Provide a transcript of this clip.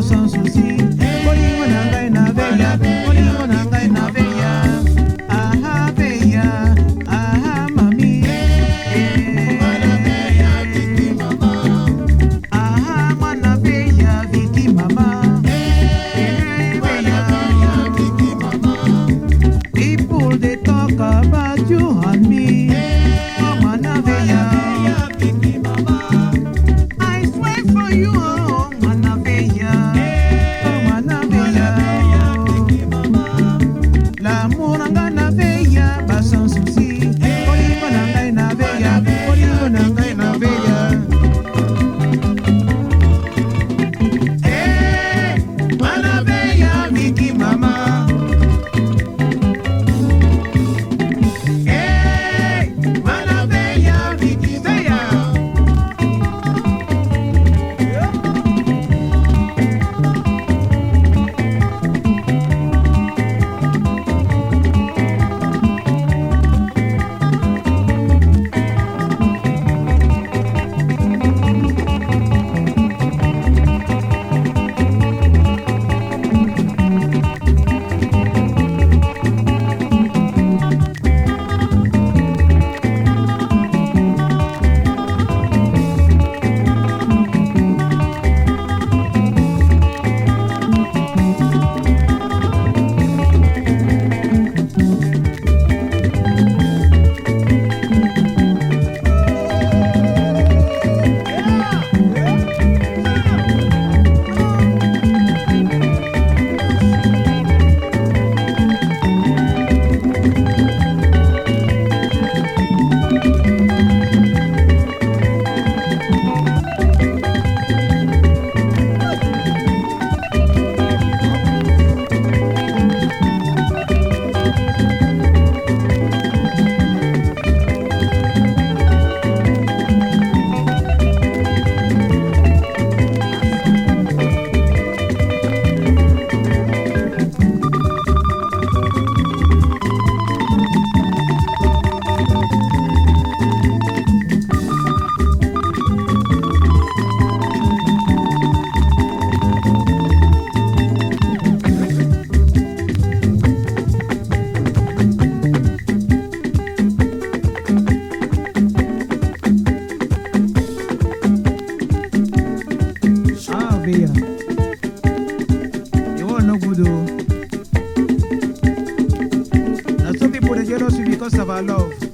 Mwana beya Voodoo. Now so people they jealous because of our love.